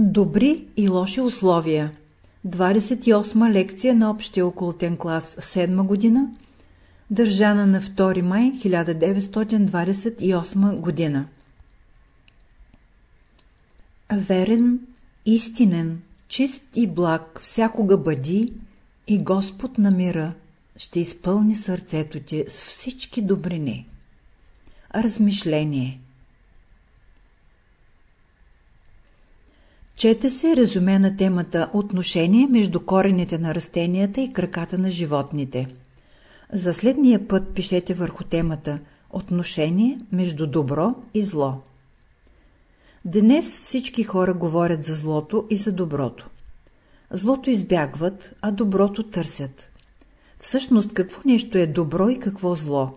Добри и лоши условия. 28 лекция на общия окултен клас 7 година държана на 2 май 1928 година. Верен, истинен, чист и благ всякога бъди и Господ на мира ще изпълни сърцето ти с всички добрини. Размишление Чете се резюме на темата Отношение между корените на растенията и краката на животните. За следния път пишете върху темата Отношение между добро и зло. Днес всички хора говорят за злото и за доброто. Злото избягват, а доброто търсят. Всъщност какво нещо е добро и какво зло?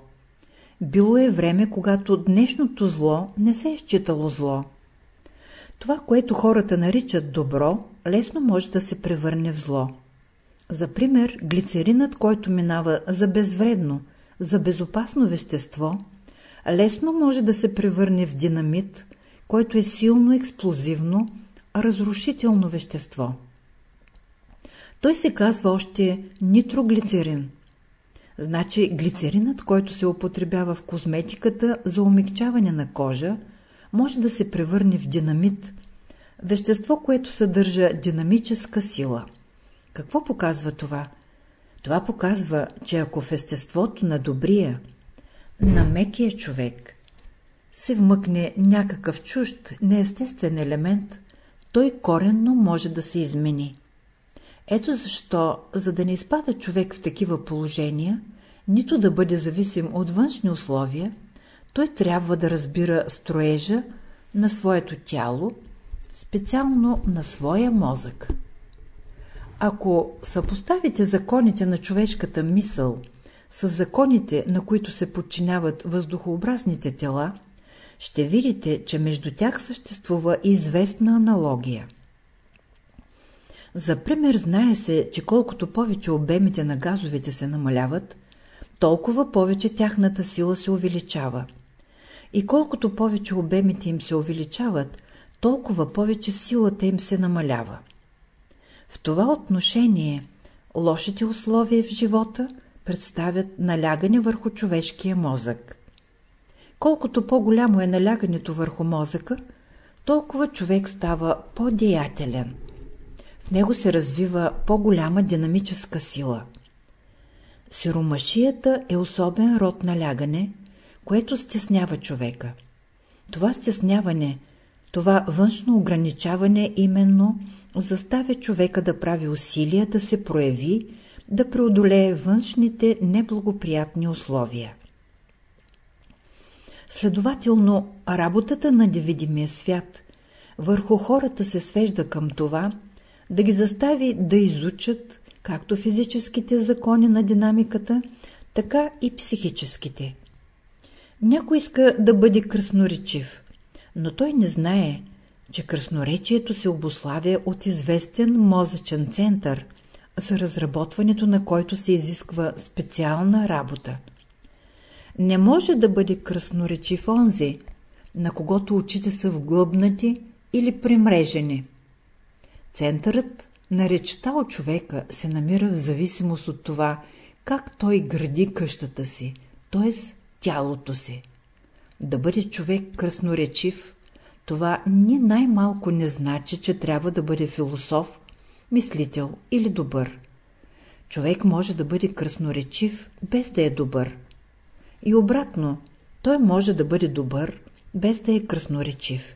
Било е време, когато днешното зло не се е считало зло. Това, което хората наричат добро, лесно може да се превърне в зло. За пример, глицеринът, който минава за безвредно, за безопасно вещество, лесно може да се превърне в динамит, който е силно експлозивно, разрушително вещество. Той се казва още нитроглицерин. Значи глицеринът, който се употребява в козметиката за умягчаване на кожа, може да се превърне в динамит, вещество, което съдържа динамическа сила. Какво показва това? Това показва, че ако в естеството на добрия, на мекия човек, се вмъкне някакъв чужд, неестествен елемент, той коренно може да се измени. Ето защо, за да не изпада човек в такива положения, нито да бъде зависим от външни условия, той трябва да разбира строежа на своето тяло, специално на своя мозък. Ако съпоставите законите на човешката мисъл с законите, на които се подчиняват въздухообразните тела, ще видите, че между тях съществува известна аналогия. За пример знае се, че колкото повече обемите на газовете се намаляват, толкова повече тяхната сила се увеличава. И колкото повече обемите им се увеличават, толкова повече силата им се намалява. В това отношение лошите условия в живота представят налягане върху човешкия мозък. Колкото по-голямо е налягането върху мозъка, толкова човек става по-деятелен. В него се развива по-голяма динамическа сила. Сиромашията е особен род налягане, което стеснява човека. Това стесняване, това външно ограничаване именно заставя човека да прави усилия да се прояви, да преодолее външните неблагоприятни условия. Следователно, работата на невидимия свят върху хората се свежда към това, да ги застави да изучат както физическите закони на динамиката, така и психическите. Някой иска да бъде красноречив, но той не знае, че красноречието се обославя от известен мозъчен център, за разработването на който се изисква специална работа. Не може да бъде красноречив онзи, на когото очите са вглъбнати или примрежени. Центърът на речта от човека се намира в зависимост от това, как той гради къщата си, т.е. тялото си. Да бъде човек красноречив, това ни най-малко не значи, че трябва да бъде философ, мислител или добър. Човек може да бъде красноречив, без да е добър. И обратно, той може да бъде добър, без да е красноречив.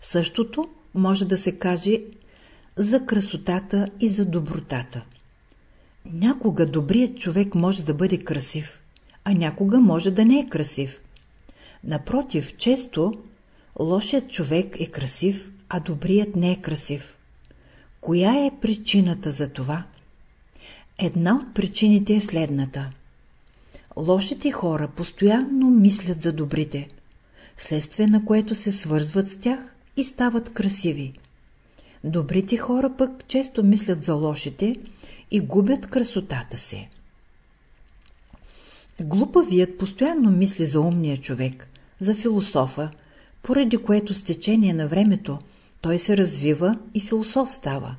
Същото може да се каже за красотата и за добротата. Някога добрият човек може да бъде красив, а някога може да не е красив. Напротив, често лошият човек е красив, а добрият не е красив. Коя е причината за това? Една от причините е следната. Лошите хора постоянно мислят за добрите, следствие на което се свързват с тях и стават красиви. Добрите хора пък често мислят за лошите и губят красотата си. Глупавият постоянно мисли за умния човек, за философа, поради което с течение на времето той се развива и философ става.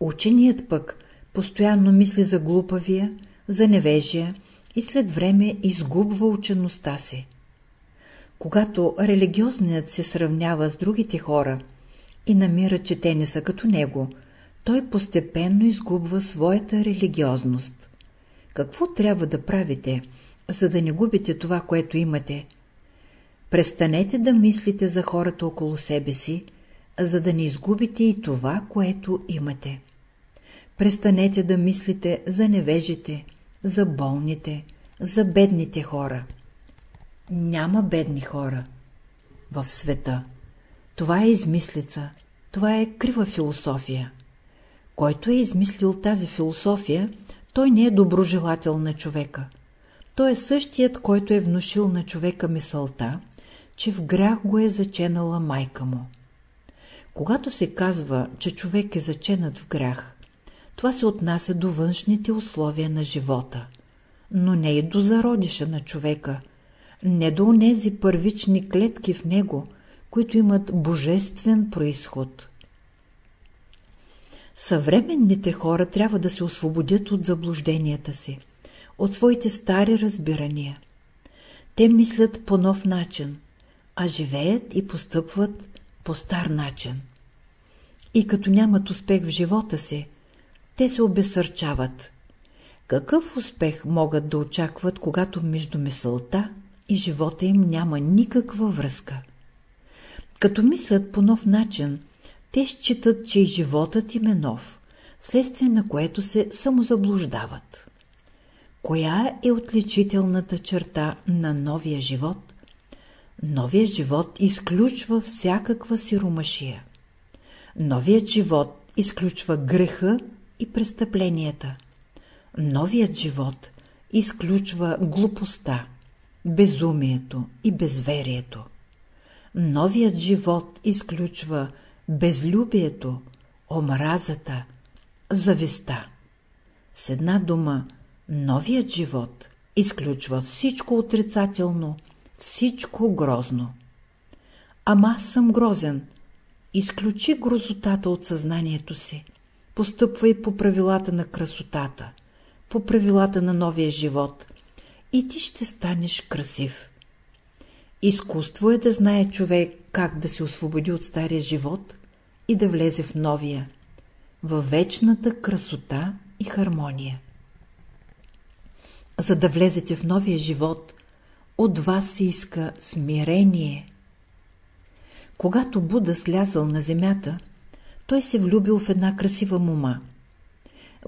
Ученият пък постоянно мисли за глупавия, за невежия и след време изгубва учеността си. Когато религиозният се сравнява с другите хора и намира, че те не са като него, той постепенно изгубва своята религиозност. Какво трябва да правите, за да не губите това, което имате? Престанете да мислите за хората около себе си, за да не изгубите и това, което имате. Престанете да мислите за невежите, за болните, за бедните хора. Няма бедни хора в света. Това е измислица, това е крива философия. Който е измислил тази философия, той не е доброжелател на човека. Той е същият, който е внушил на човека мисълта, че в грях го е заченала майка му. Когато се казва, че човек е заченат в грях, това се отнася до външните условия на живота, но не и до зародиша на човека, не до онези първични клетки в него, които имат божествен происход. Съвременните хора трябва да се освободят от заблужденията си, от своите стари разбирания. Те мислят по нов начин, а живеят и постъпват по стар начин. И като нямат успех в живота си, те се обесърчават. Какъв успех могат да очакват, когато между мисълта и живота им няма никаква връзка? Като мислят по нов начин, те считат, че и животът им е нов, вследствие на което се самозаблуждават. Коя е отличителната черта на новия живот? Новият живот изключва всякаква сиромашия. Новият живот изключва греха и престъпленията. Новият живот изключва глупостта, безумието и безверието. Новият живот изключва безлюбието, омразата, зависта. С една дума, новият живот изключва всичко отрицателно, всичко грозно. Ама аз съм грозен. Изключи грозотата от съзнанието си. Постъпвай по правилата на красотата, по правилата на новия живот и ти ще станеш красив. Изкуство е да знае човек как да се освободи от стария живот и да влезе в новия, във вечната красота и хармония. За да влезете в новия живот, от вас се иска смирение. Когато Буда слязал на земята, той се влюбил в една красива мума.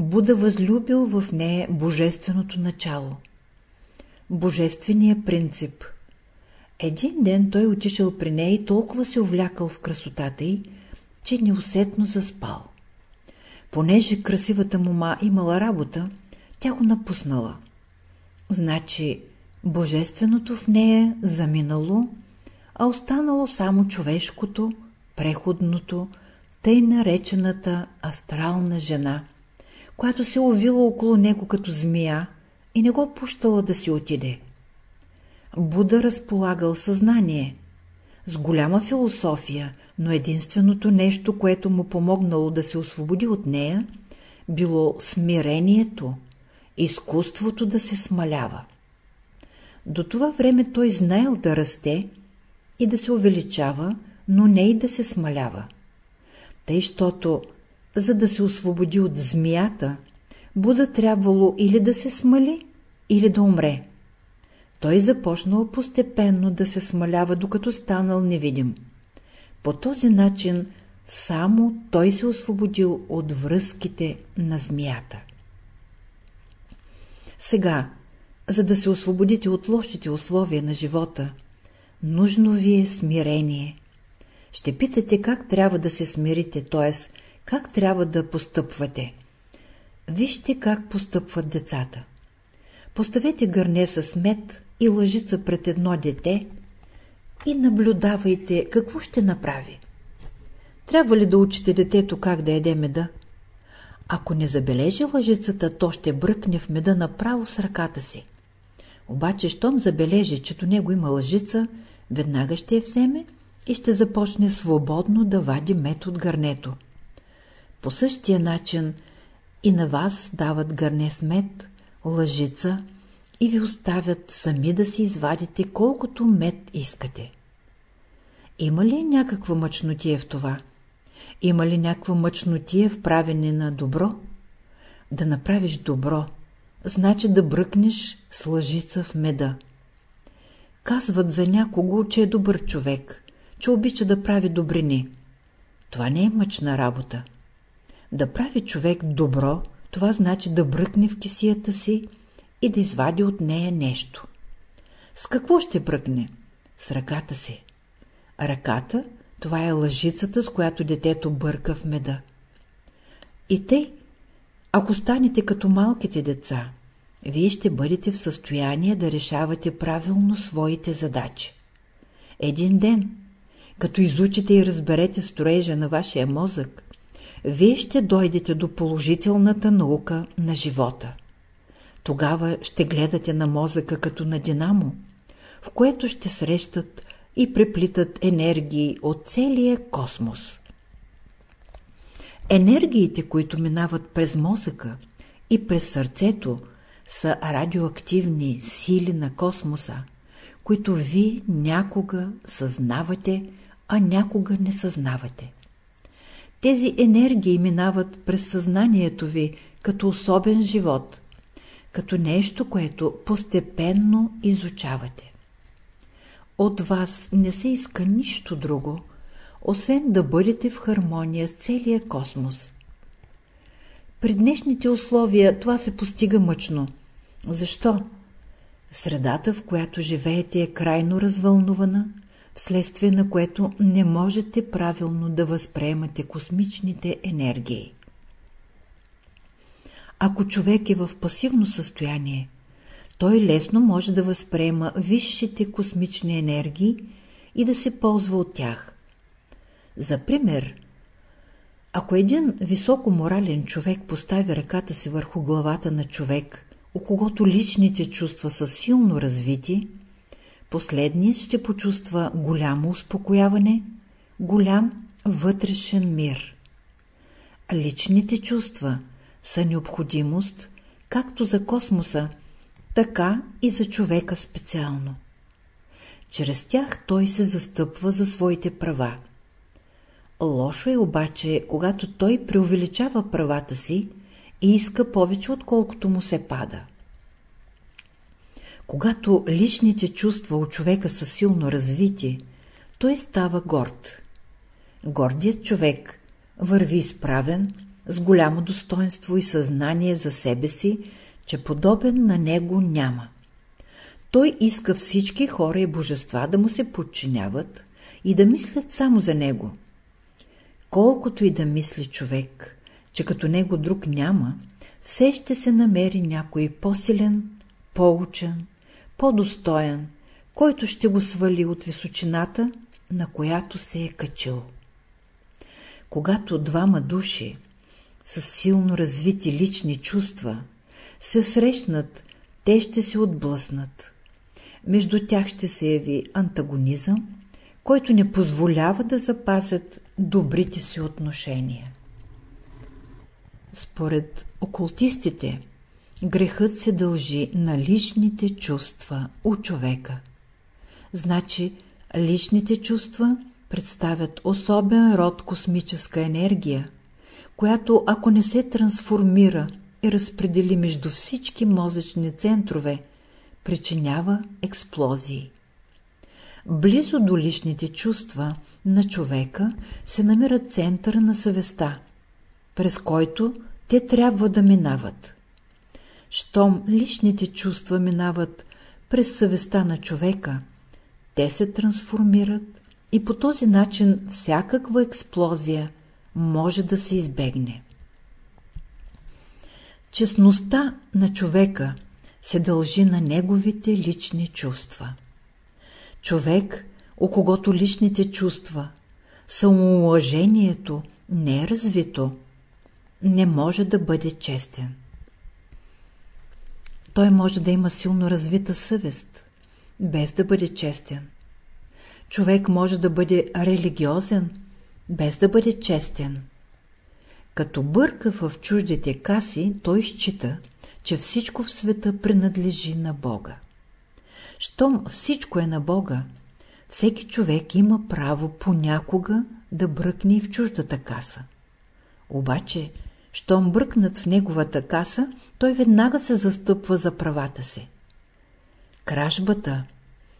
Буда възлюбил в нея божественото начало. Божественият принцип. Един ден той отишъл при нея и толкова се увлякал в красотата й, че неусетно заспал. Понеже красивата мума имала работа, тя го напуснала. Значи, божественото в нея заминало, а останало само човешкото, преходното, тъй наречената астрална жена, която се овила около него като змия и не го пущала да си отиде. Буда разполагал съзнание, с голяма философия, но единственото нещо, което му помогнало да се освободи от нея, било смирението, изкуството да се смалява. До това време той знаел да расте и да се увеличава, но не и да се смалява. Тъй, щото, за да се освободи от змията, Буда трябвало или да се смали, или да умре. Той започнал постепенно да се смалява, докато станал невидим. По този начин само той се освободил от връзките на змията. Сега, за да се освободите от лошите условия на живота, нужно ви е смирение. Ще питате как трябва да се смирите, т.е. как трябва да постъпвате. Вижте как постъпват децата. Поставете гърне с мед и лъжица пред едно дете и наблюдавайте какво ще направи. Трябва ли да учите детето как да еде меда? Ако не забележи лъжицата, то ще бръкне в меда направо с ръката си. Обаче, щом забележи, че до него има лъжица, веднага ще я вземе и ще започне свободно да вади мед от гърнето. По същия начин и на вас дават гърне с мед, лъжица и ви оставят сами да си извадите колкото мед искате. Има ли някаква мъчнотия в това? Има ли някаква мъчнотия в правене на добро? Да направиш добро, значи да бръкнеш с лъжица в меда. Казват за някого, че е добър човек, че обича да прави добрини. Това не е мъчна работа. Да прави човек добро, това значи да бръкне в кисията си и да извади от нея нещо. С какво ще бръкне? С ръката си. Ръката – това е лъжицата, с която детето бърка в меда. И те, ако станете като малките деца, вие ще бъдете в състояние да решавате правилно своите задачи. Един ден, като изучите и разберете строежа на вашия мозък, вие ще дойдете до положителната наука на живота. Тогава ще гледате на мозъка като на динамо, в което ще срещат и преплитат енергии от целия космос. Енергиите, които минават през мозъка и през сърцето, са радиоактивни сили на космоса, които вие някога съзнавате, а някога не съзнавате. Тези енергии минават през съзнанието ви като особен живот, като нещо, което постепенно изучавате. От вас не се иска нищо друго, освен да бъдете в хармония с целия космос. При днешните условия това се постига мъчно. Защо? Средата, в която живеете е крайно развълнувана, вследствие на което не можете правилно да възприемате космичните енергии. Ако човек е в пасивно състояние, той лесно може да възприема висшите космични енергии и да се ползва от тях. За пример, ако един високо морален човек постави ръката си върху главата на човек, у когото личните чувства са силно развити, последният ще почувства голямо успокояване, голям вътрешен мир. Личните чувства са необходимост както за космоса, така и за човека специално. Чрез тях той се застъпва за своите права. Лошо е обаче, когато той преувеличава правата си и иска повече, отколкото му се пада. Когато личните чувства у човека са силно развити, той става горд. Гордият човек върви изправен, с голямо достоинство и съзнание за себе си, че подобен на него няма. Той иска всички хора и божества да му се подчиняват и да мислят само за него. Колкото и да мисли човек, че като него друг няма, все ще се намери някой по-силен, по-учен, по-достоен, който ще го свали от височината, на която се е качил. Когато двама души с силно развити лични чувства се срещнат, те ще се отблъснат. Между тях ще се яви антагонизъм, който не позволява да запазят добрите си отношения. Според окултистите, грехът се дължи на личните чувства у човека. Значи, личните чувства представят особен род космическа енергия, която ако не се трансформира и разпредели между всички мозъчни центрове, причинява експлозии. Близо до личните чувства на човека се намира центъра на съвестта, през който те трябва да минават. Щом личните чувства минават през съвестта на човека, те се трансформират и по този начин всякаква експлозия може да се избегне. Честността на човека се дължи на неговите лични чувства. Човек, у когото личните чувства, самоуважението не е развито, не може да бъде честен. Той може да има силно развита съвест, без да бъде честен. човек може да бъде религиозен, без да бъде честен. Като бърка в чуждите каси, той счита, че всичко в света принадлежи на Бога. Щом всичко е на Бога, всеки човек има право понякога да бръкне в чуждата каса. Обаче, щом бръкнат в неговата каса, той веднага се застъпва за правата си. Кражбата,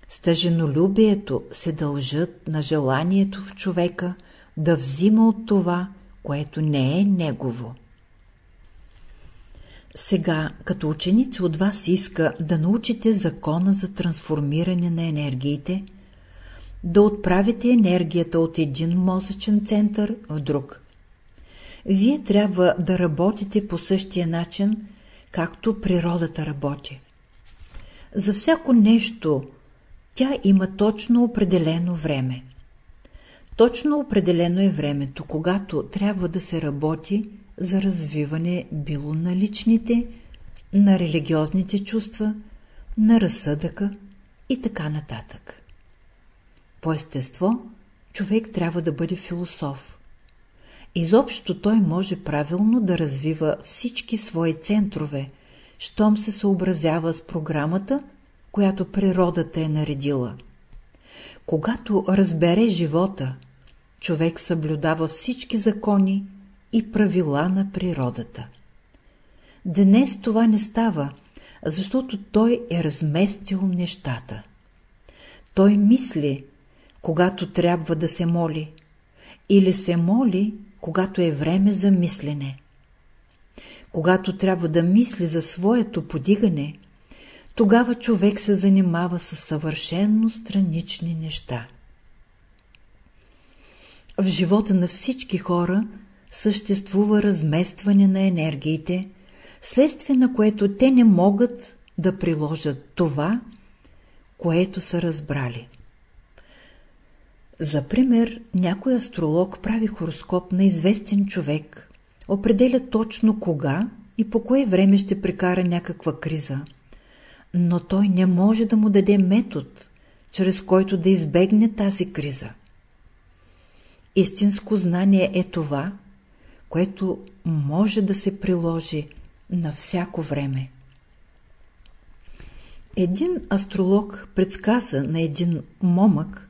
стъженолюбието се дължат на желанието в човека да взима от това, което не е негово. Сега, като ученици от вас иска да научите закона за трансформиране на енергиите, да отправите енергията от един мозъчен център в друг. Вие трябва да работите по същия начин, както природата работи. За всяко нещо тя има точно определено време. Точно определено е времето, когато трябва да се работи за развиване било на личните, на религиозните чувства, на разсъдъка и така нататък. По естество, човек трябва да бъде философ. Изобщо той може правилно да развива всички свои центрове, щом се съобразява с програмата, която природата е наредила. Когато разбере живота, човек съблюдава всички закони и правила на природата. Днес това не става, защото той е разместил нещата. Той мисли, когато трябва да се моли, или се моли, когато е време за мислене. Когато трябва да мисли за своето подигане, тогава човек се занимава с съвършенно странични неща. В живота на всички хора съществува разместване на енергиите, следствие на което те не могат да приложат това, което са разбрали. За пример, някой астролог прави хороскоп на известен човек, определя точно кога и по кое време ще прекара някаква криза, но той не може да му даде метод, чрез който да избегне тази криза. Истинско знание е това, което може да се приложи на всяко време. Един астролог предсказа на един момък,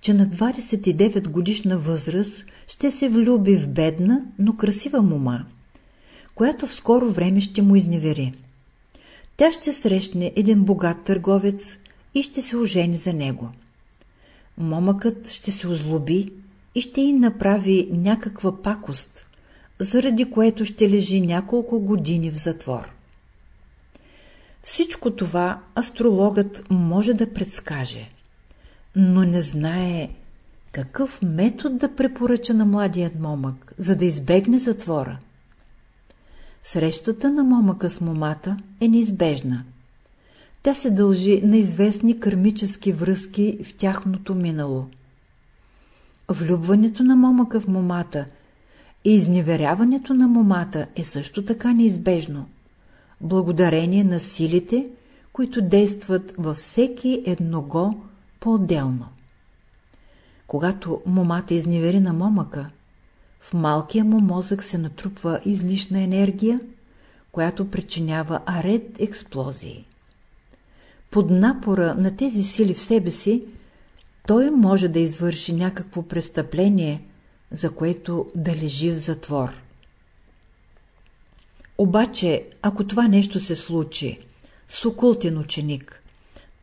че на 29 годишна възраст ще се влюби в бедна, но красива мома, която в скоро време ще му изневери. Тя ще срещне един богат търговец и ще се ожени за него. Момъкът ще се озлоби и ще й направи някаква пакост, заради което ще лежи няколко години в затвор. Всичко това астрологът може да предскаже, но не знае какъв метод да препоръча на младият момък, за да избегне затвора. Срещата на момъка с момата е неизбежна. Тя се дължи на известни кармически връзки в тяхното минало. Влюбването на момъка в момата и изневеряването на момата е също така неизбежно, благодарение на силите, които действат във всеки едного по-отделно. Когато момата изневери на момъка, в малкия му мозък се натрупва излишна енергия, която причинява аред експлозии. Под напора на тези сили в себе си, той може да извърши някакво престъпление, за което да лежи в затвор. Обаче, ако това нещо се случи с окултен ученик,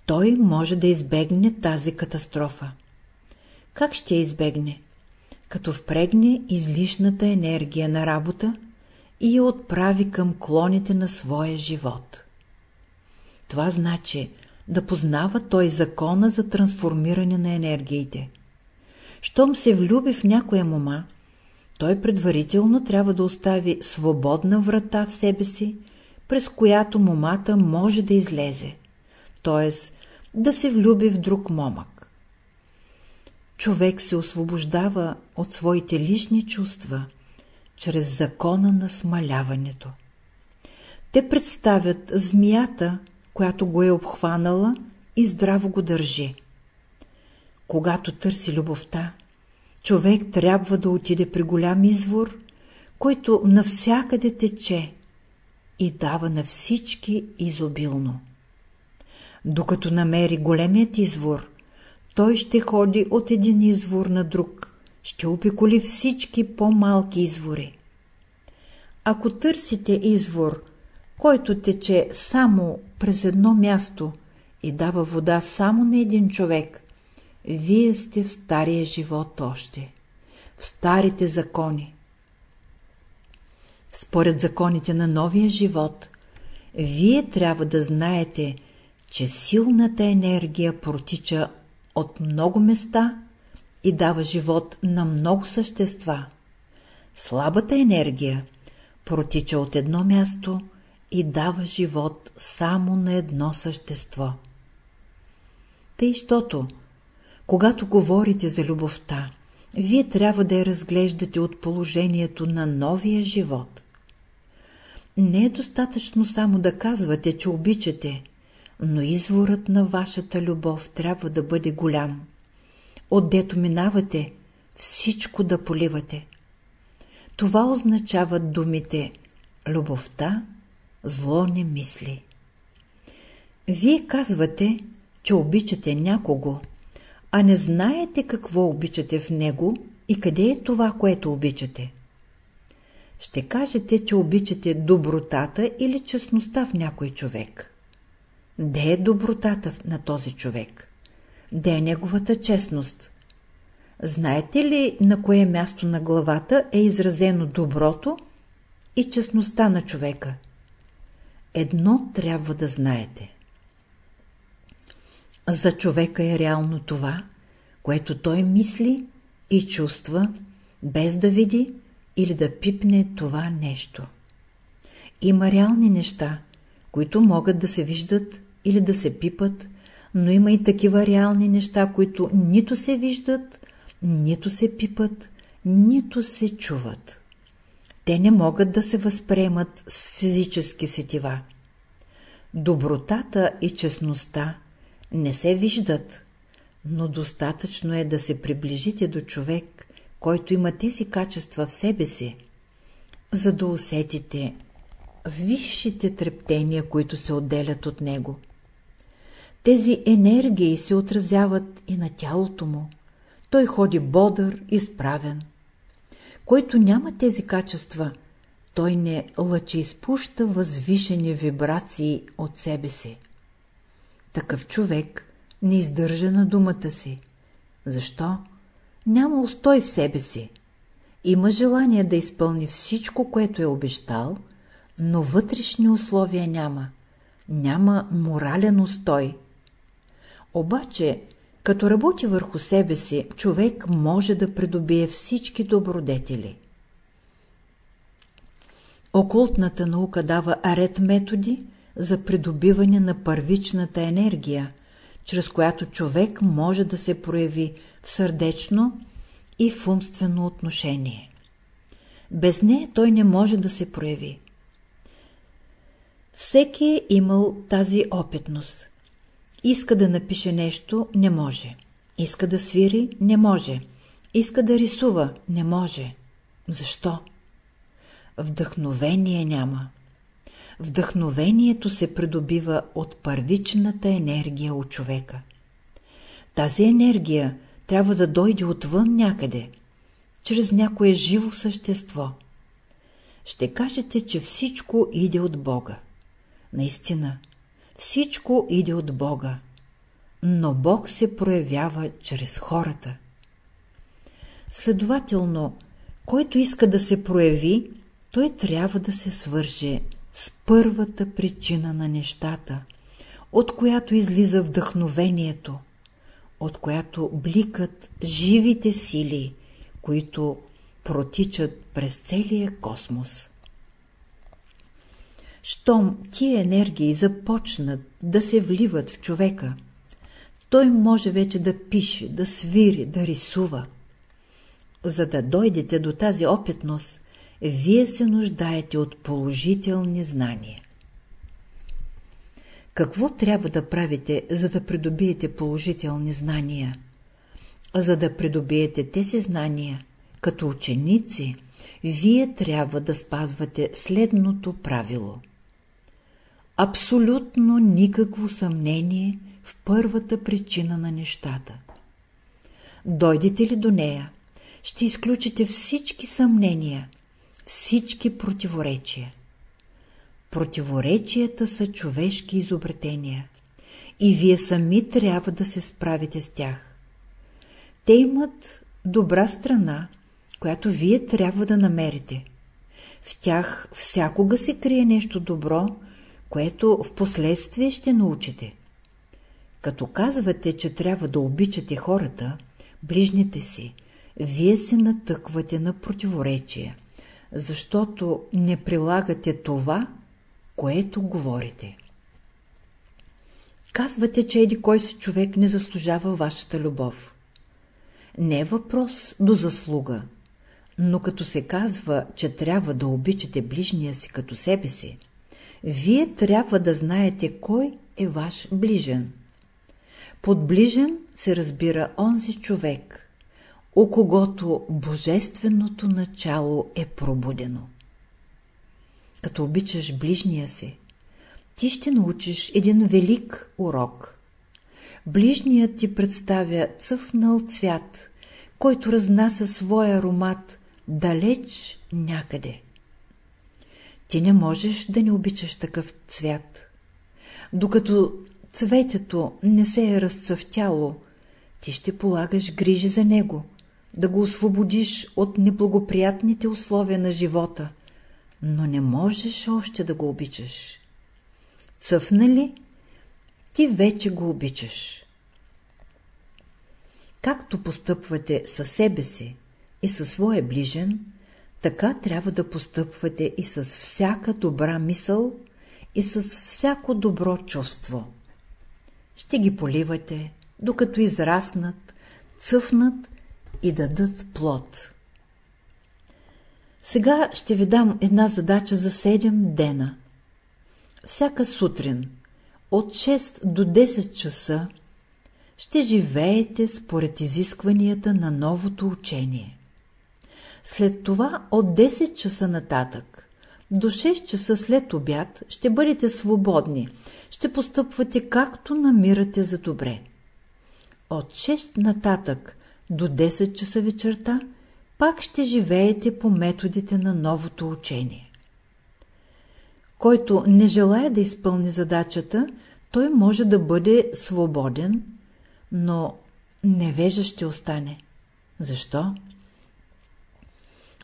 той може да избегне тази катастрофа. Как ще избегне? Като впрегне излишната енергия на работа и я отправи към клоните на своя живот. Това значи да познава той закона за трансформиране на енергиите. Щом се влюби в някоя мома, той предварително трябва да остави свободна врата в себе си, през която момата може да излезе, т.е. да се влюби в друг момък. Човек се освобождава от своите лични чувства чрез закона на смаляването. Те представят змията, която го е обхванала и здраво го държи. Когато търси любовта, човек трябва да отиде при голям извор, който навсякъде тече и дава на всички изобилно. Докато намери големият извор, той ще ходи от един извор на друг, ще обиколи всички по-малки извори. Ако търсите извор, който тече само през едно място и дава вода само на един човек, вие сте в стария живот още, в старите закони. Според законите на новия живот, вие трябва да знаете, че силната енергия протича от много места и дава живот на много същества. Слабата енергия протича от едно място и дава живот само на едно същество. Тъй, щото, когато говорите за любовта, вие трябва да я разглеждате от положението на новия живот. Не е достатъчно само да казвате, че обичате, но изворът на вашата любов трябва да бъде голям. Отдето минавате, всичко да поливате. Това означават думите «любовта, зло не мисли». Вие казвате, че обичате някого, а не знаете какво обичате в него и къде е това, което обичате. Ще кажете, че обичате добротата или честността в някой човек. Де е добротата на този човек? Де е неговата честност? Знаете ли на кое място на главата е изразено доброто и честността на човека? Едно трябва да знаете. За човека е реално това, което той мисли и чувства, без да види или да пипне това нещо. Има реални неща, които могат да се виждат или да се пипат, но има и такива реални неща, които нито се виждат, нито се пипат, нито се чуват. Те не могат да се възприемат с физически сетива. Добротата и честността не се виждат, но достатъчно е да се приближите до човек, който има тези качества в себе си, за да усетите висшите трептения, които се отделят от него. Тези енергии се отразяват и на тялото му. Той ходи бодър и справен. Който няма тези качества, той не лъчи изпуща възвишени вибрации от себе си. Такъв човек не издържа на думата си. Защо? Няма устой в себе си. Има желание да изпълни всичко, което е обещал, но вътрешни условия няма. Няма морален устой. Обаче, като работи върху себе си, човек може да придобие всички добродетели. Окултната наука дава ред методи за придобиване на първичната енергия, чрез която човек може да се прояви в сърдечно и в умствено отношение. Без нея той не може да се прояви. Всеки е имал тази опитност. Иска да напише нещо, не може. Иска да свири, не може. Иска да рисува, не може. Защо? Вдъхновение няма. Вдъхновението се придобива от първичната енергия от човека. Тази енергия трябва да дойде отвън някъде, чрез някое живо същество. Ще кажете, че всичко иде от Бога. Наистина, всичко иде от Бога, но Бог се проявява чрез хората. Следователно, който иска да се прояви, той трябва да се свърже с първата причина на нещата, от която излиза вдъхновението, от която бликат живите сили, които протичат през целия космос. Щом тия енергии започнат да се вливат в човека, той може вече да пише, да свири, да рисува. За да дойдете до тази опитност, вие се нуждаете от положителни знания. Какво трябва да правите, за да придобиете положителни знания? За да придобиете тези знания, като ученици, вие трябва да спазвате следното правило. Абсолютно никакво съмнение в първата причина на нещата. Дойдете ли до нея, ще изключите всички съмнения, всички противоречия. Противоречията са човешки изобретения и вие сами трябва да се справите с тях. Те имат добра страна, която вие трябва да намерите. В тях всякога се крие нещо добро, което в последствие ще научите. Като казвате, че трябва да обичате хората, ближните си, вие се натъквате на противоречия, защото не прилагате това, което говорите. Казвате, че еди кой си човек не заслужава вашата любов. Не е въпрос до заслуга, но като се казва, че трябва да обичате ближния си като себе си, вие трябва да знаете кой е ваш ближен. Под ближен се разбира онзи човек, у когото божественото начало е пробудено. Като обичаш ближния си, ти ще научиш един велик урок. Ближният ти представя цъфнал цвят, който разнася своя аромат далеч някъде. Ти не можеш да не обичаш такъв цвят. Докато цветето не се е разцъфтяло, ти ще полагаш грижи за него, да го освободиш от неблагоприятните условия на живота, но не можеш още да го обичаш. Цъфна ли, ти вече го обичаш. Както постъпвате със себе си и със своя ближен, така трябва да постъпвате и с всяка добра мисъл и с всяко добро чувство. Ще ги поливате, докато израснат, цъфнат и дадат плод. Сега ще ви дам една задача за 7 дена. Всяка сутрин от 6 до 10 часа ще живеете според изискванията на новото учение. След това от 10 часа нататък до 6 часа след обяд ще бъдете свободни, ще постъпвате както намирате за добре. От 6 нататък до 10 часа вечерта пак ще живеете по методите на новото учение. Който не желая да изпълни задачата, той може да бъде свободен, но невежа ще остане. Защо?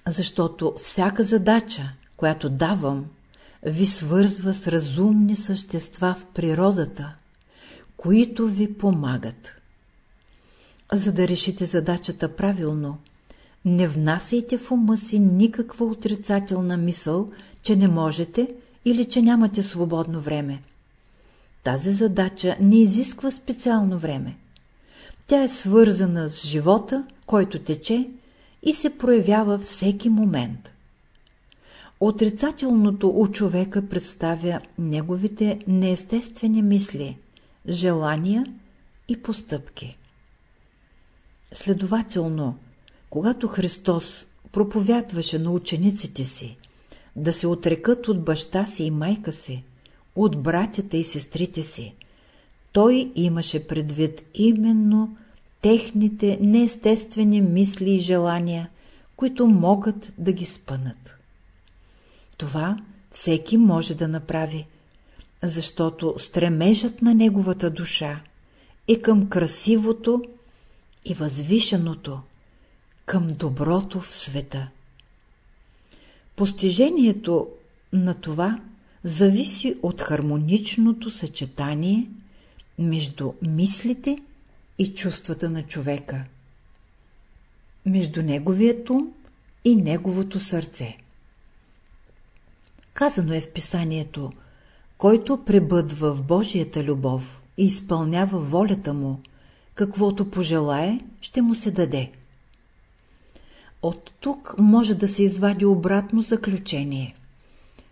Защото всяка задача, която давам, ви свързва с разумни същества в природата, които ви помагат. За да решите задачата правилно, не внасяйте в ума си никаква отрицателна мисъл, че не можете или че нямате свободно време. Тази задача не изисква специално време. Тя е свързана с живота, който тече и се проявява всеки момент. Отрицателното у човека представя неговите неестествени мисли, желания и постъпки. Следователно, когато Христос проповядваше на учениците си да се отрекат от баща си и майка си, от братята и сестрите си, той имаше предвид именно техните неестествени мисли и желания, които могат да ги спънат. Това всеки може да направи, защото стремежът на неговата душа е към красивото и възвишеното, към доброто в света. Постижението на това зависи от хармоничното съчетание между мислите и чувствата на човека, между неговият ум и неговото сърце. Казано е в писанието, който пребъдва в Божията любов и изпълнява волята му, каквото пожелае, ще му се даде. От тук може да се извади обратно заключение.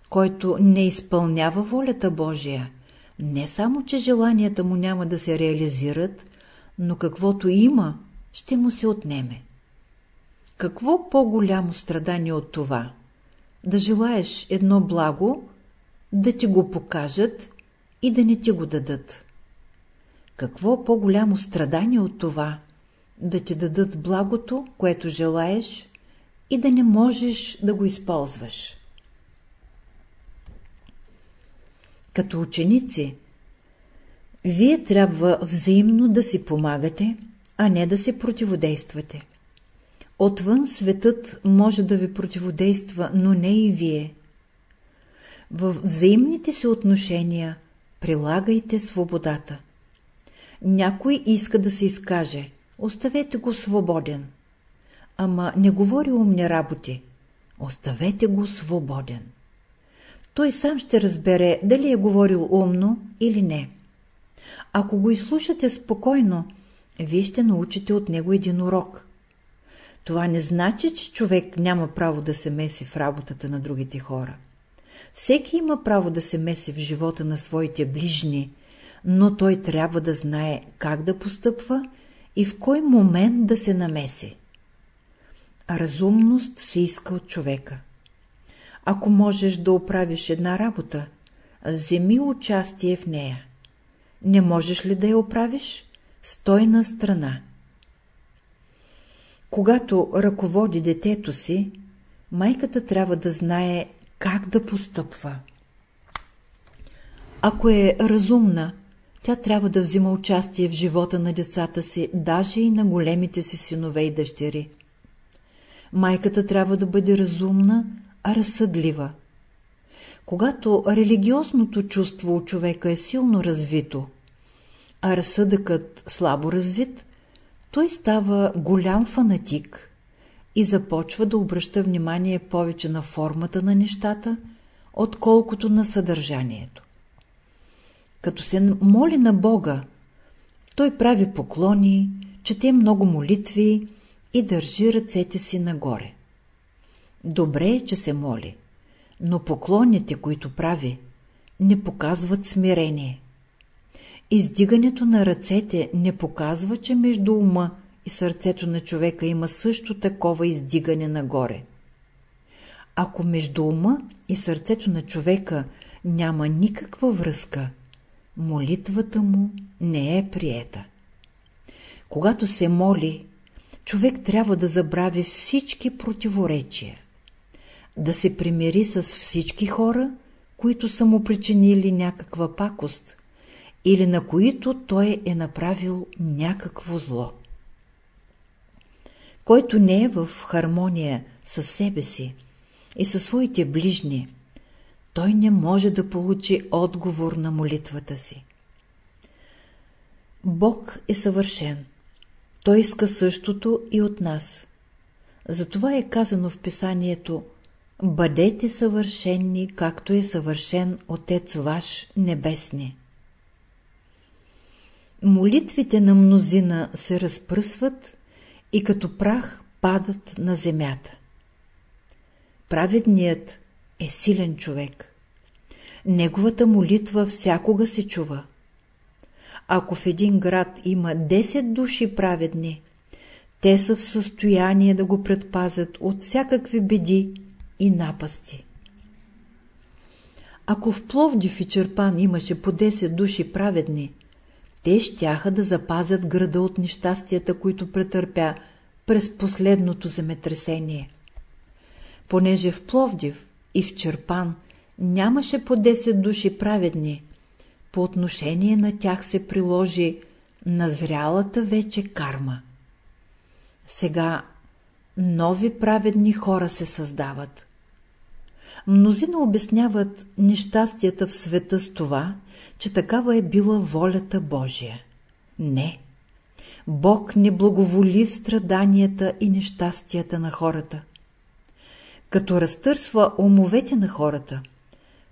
Който не изпълнява волята Божия, не само, че желанията му няма да се реализират, но каквото има, ще му се отнеме. Какво по-голямо страдание от това? Да желаеш едно благо, да ти го покажат и да не ти го дадат. Какво по-голямо страдание от това? Да ти дадат благото, което желаеш и да не можеш да го използваш. Като ученици, вие трябва взаимно да си помагате, а не да се противодействате. Отвън светът може да ви противодейства, но не и вие. В взаимните си отношения прилагайте свободата. Някой иска да се изкаже, оставете го свободен. Ама не говори умни работи, оставете го свободен. Той сам ще разбере дали е говорил умно или не. Ако го изслушате спокойно, вие ще научите от него един урок. Това не значи, че човек няма право да се меси в работата на другите хора. Всеки има право да се меси в живота на своите ближни, но той трябва да знае как да постъпва и в кой момент да се намеси. Разумност се иска от човека. Ако можеш да оправиш една работа, вземи участие в нея. Не можеш ли да я оправиш? Стой на страна. Когато ръководи детето си, майката трябва да знае как да постъпва. Ако е разумна, тя трябва да взима участие в живота на децата си, даже и на големите си синове и дъщери. Майката трябва да бъде разумна, а разсъдлива. Когато религиозното чувство у човека е силно развито, а разсъдъкът слабо развит, той става голям фанатик и започва да обръща внимание повече на формата на нещата, отколкото на съдържанието. Като се моли на Бога, той прави поклони, чете много молитви и държи ръцете си нагоре. Добре е, че се моли, но поклоните, които прави, не показват смирение. Издигането на ръцете не показва, че между ума и сърцето на човека има също такова издигане нагоре. Ако между ума и сърцето на човека няма никаква връзка, молитвата му не е приета. Когато се моли, човек трябва да забрави всички противоречия, да се примири с всички хора, които са му причинили някаква пакост или на които той е направил някакво зло. Който не е в хармония със себе си и със своите ближни, той не може да получи отговор на молитвата си. Бог е съвършен. Той иска същото и от нас. Затова е казано в писанието Бъдете съвършенни, както е съвършен Отец ваш небесни. Молитвите на мнозина се разпръсват и като прах падат на земята. Праведният е силен човек. Неговата молитва всякога се чува. Ако в един град има 10 души праведни, те са в състояние да го предпазят от всякакви беди и напасти. Ако в Пловдив и Черпан имаше по 10 души праведни, те щяха да запазят града от нещастията, които претърпя през последното земетресение. Понеже в Пловдив и в Черпан нямаше по 10 души праведни, по отношение на тях се приложи назрялата вече карма. Сега нови праведни хора се създават. Мнозина обясняват нещастията в света с това, че такава е била волята Божия. Не. Бог не благоволи в страданията и нещастията на хората. Като разтърсва умовете на хората,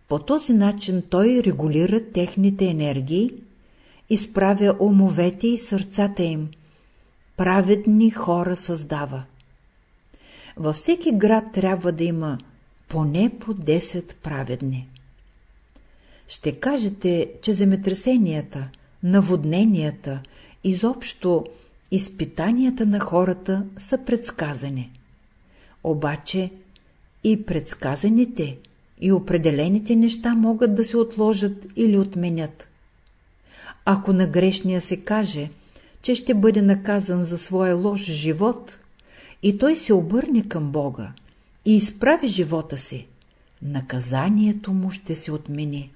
по този начин той регулира техните енергии, изправя умовете и сърцата им, праведни хора създава. Във всеки град трябва да има поне по 10 праведни. Ще кажете, че земетресенията, наводненията, изобщо изпитанията на хората са предсказани. Обаче и предсказаните и определените неща могат да се отложат или отменят. Ако на грешния се каже, че ще бъде наказан за своя лош живот, и той се обърне към Бога и изправи живота си, наказанието му ще се отмени.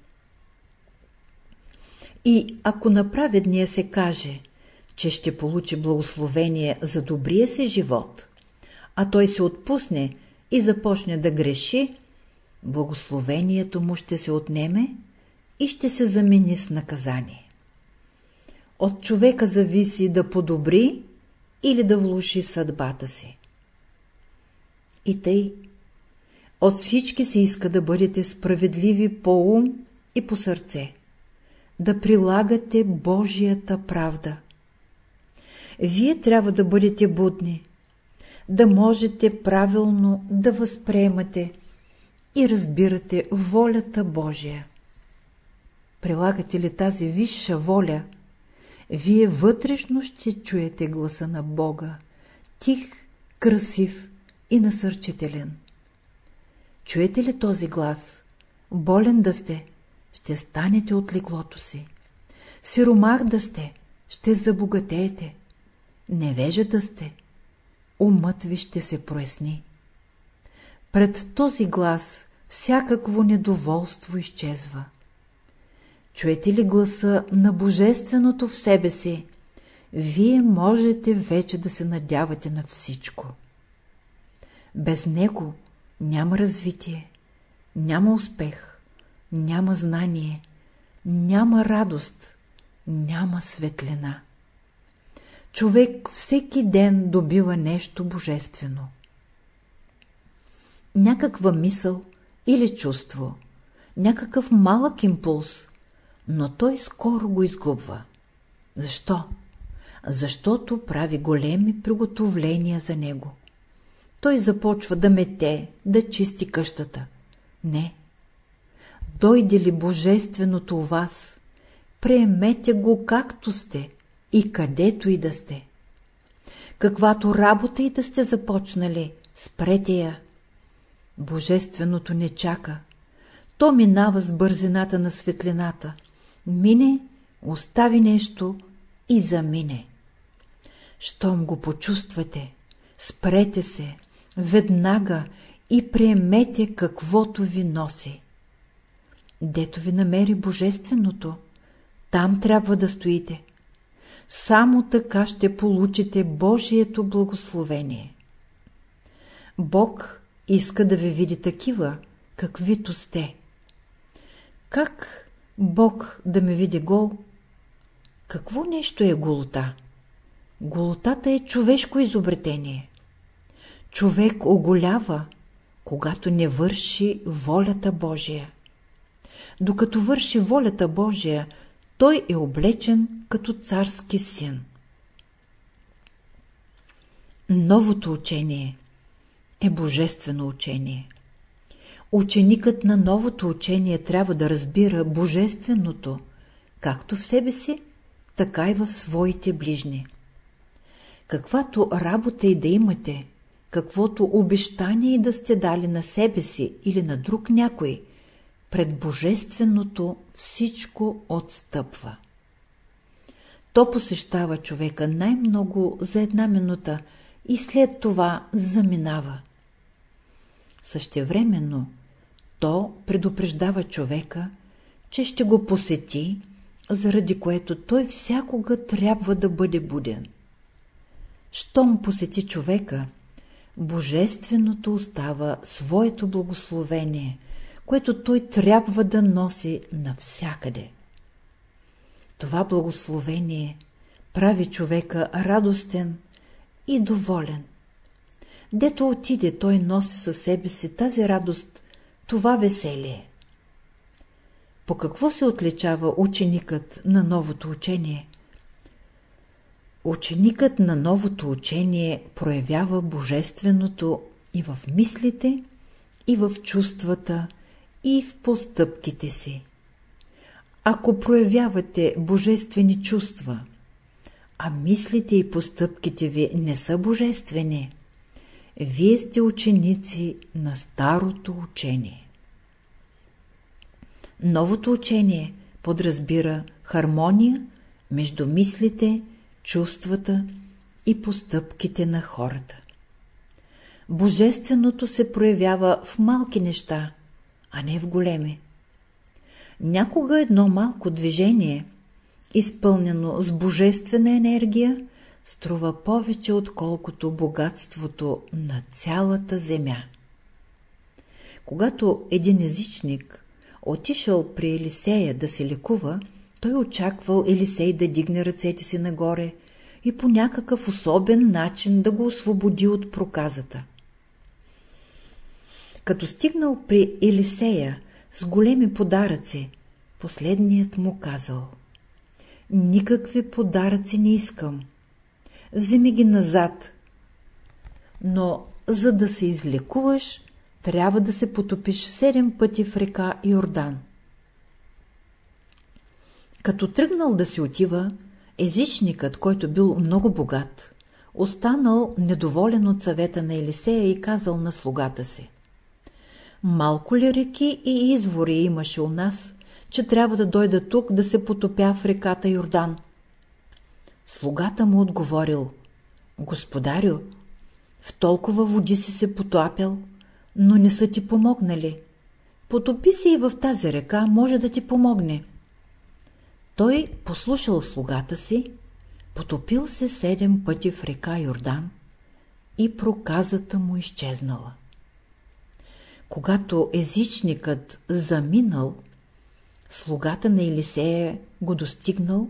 И ако на праведния се каже, че ще получи благословение за добрия си живот, а той се отпусне и започне да греши, благословението му ще се отнеме и ще се замени с наказание. От човека зависи да подобри или да влуши съдбата си. И тъй, от всички се иска да бъдете справедливи по ум и по сърце, да прилагате Божията правда. Вие трябва да бъдете будни, да можете правилно да възприемате и разбирате волята Божия. Прилагате ли тази висша воля, вие вътрешно ще чуете гласа на Бога, тих, красив и насърчителен. Чуете ли този глас? Болен да сте, ще станете от леглото си. Сиромах да сте, ще забогатеете. Невежа да сте, умът ви ще се проясни. Пред този глас всякакво недоволство изчезва. Чуете ли гласа на Божественото в себе си, вие можете вече да се надявате на всичко. Без него няма развитие, няма успех, няма знание, няма радост, няма светлина. Човек всеки ден добива нещо божествено. Някаква мисъл или чувство, някакъв малък импулс, но той скоро го изгубва. Защо? Защото прави големи приготовления за него той започва да мете, да чисти къщата. Не. Дойде ли Божественото у вас, приемете го както сте и където и да сте. Каквато работа и да сте започнали, спрете я. Божественото не чака. То минава с бързината на светлината. Мине, остави нещо и замине. Щом го почувствате, спрете се, веднага и приемете каквото ви носи. Дето ви намери Божественото, там трябва да стоите. Само така ще получите Божието благословение. Бог иска да ви види такива, каквито сте. Как Бог да ме види гол? Какво нещо е голота? Голотата е човешко изобретение човек оголява, когато не върши волята Божия. Докато върши волята Божия, той е облечен като царски син. Новото учение е божествено учение. Ученикът на новото учение трябва да разбира божественото, както в себе си, така и в своите ближни. Каквато работа и да имате, каквото обещание да сте дали на себе си или на друг някой, пред Божественото всичко отстъпва. То посещава човека най-много за една минута и след това заминава. Същевременно то предупреждава човека, че ще го посети, заради което той всякога трябва да бъде буден. Щом посети човека, Божественото остава своето благословение, което той трябва да носи навсякъде. Това благословение прави човека радостен и доволен. Дето отиде, той носи със себе си тази радост, това веселие. По какво се отличава ученикът на новото учение? Ученикът на новото учение проявява божественото и в мислите, и в чувствата, и в постъпките си. Ако проявявате божествени чувства, а мислите и постъпките ви не са божествени, вие сте ученици на старото учение. Новото учение подразбира хармония между мислите, чувствата и постъпките на хората. Божественото се проявява в малки неща, а не в големи. Някога едно малко движение, изпълнено с божествена енергия, струва повече отколкото богатството на цялата земя. Когато един езичник отишъл при Елисея да се лекува, той очаквал Елисей да дигне ръцете си нагоре и по някакъв особен начин да го освободи от проказата. Като стигнал при Елисея с големи подаръци, последният му казал Никакви подаръци не искам. Вземи ги назад. Но за да се излекуваш, трябва да се потопиш седем пъти в река Йордан. Като тръгнал да се отива, езичникът, който бил много богат, останал недоволен от съвета на Елисея и казал на слугата си. Малко ли реки и извори имаше у нас, че трябва да дойда тук да се потопя в реката Йордан? Слугата му отговорил, Господарю, в толкова води си се потопял, но не са ти помогнали. Потопи се и в тази река, може да ти помогне. Той послушал слугата си, потопил се седем пъти в река Йордан и проказата му изчезнала. Когато езичникът заминал, слугата на Елисея го достигнал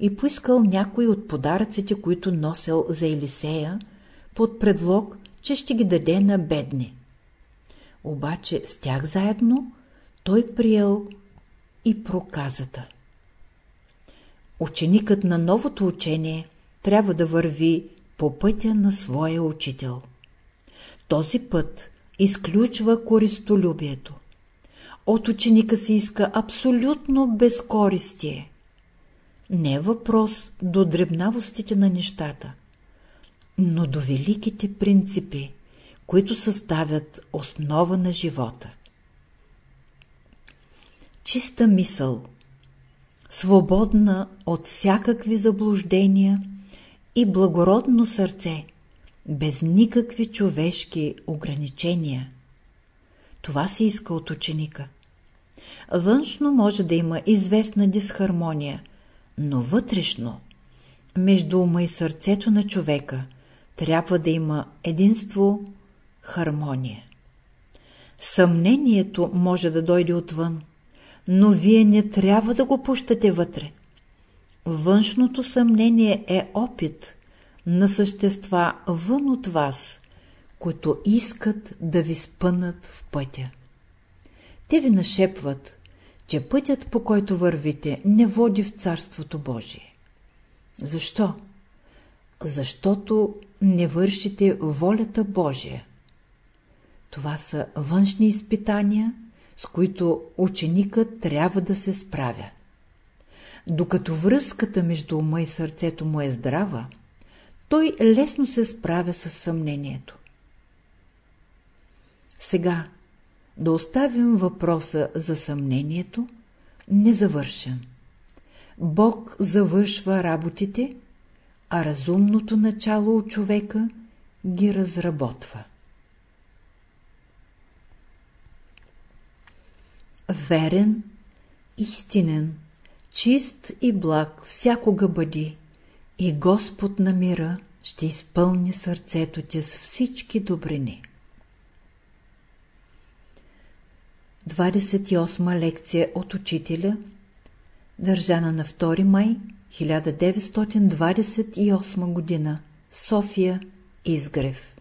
и поискал някой от подаръците, които носел за Елисея, под предлог, че ще ги даде на бедни. Обаче с тях заедно той приел и проказата. Ученикът на новото учение трябва да върви по пътя на своя учител. Този път изключва користолюбието. От ученика се иска абсолютно безкористие. Не е въпрос до дребнавостите на нещата, но до великите принципи, които съставят основа на живота. Чиста мисъл – свободна от всякакви заблуждения и благородно сърце, без никакви човешки ограничения. Това се иска от ученика. Външно може да има известна дисхармония, но вътрешно, между ума и сърцето на човека, трябва да има единство, хармония. Съмнението може да дойде отвън, но вие не трябва да го пущате вътре. Външното съмнение е опит на същества вън от вас, които искат да ви спънат в пътя. Те ви нашепват, че пътят по който вървите не води в Царството Божие. Защо? Защото не вършите волята Божия. Това са външни изпитания, с които ученикът трябва да се справя. Докато връзката между ума и сърцето му е здрава, той лесно се справя с съмнението. Сега да оставим въпроса за съмнението незавършен. Бог завършва работите, а разумното начало от човека ги разработва. Верен, истинен, чист и благ всякога бъди, и Господ на мира ще изпълни сърцето ти с всички добрини. 28 лекция от учителя, държана на 2 май 1928 г. София, Изгрев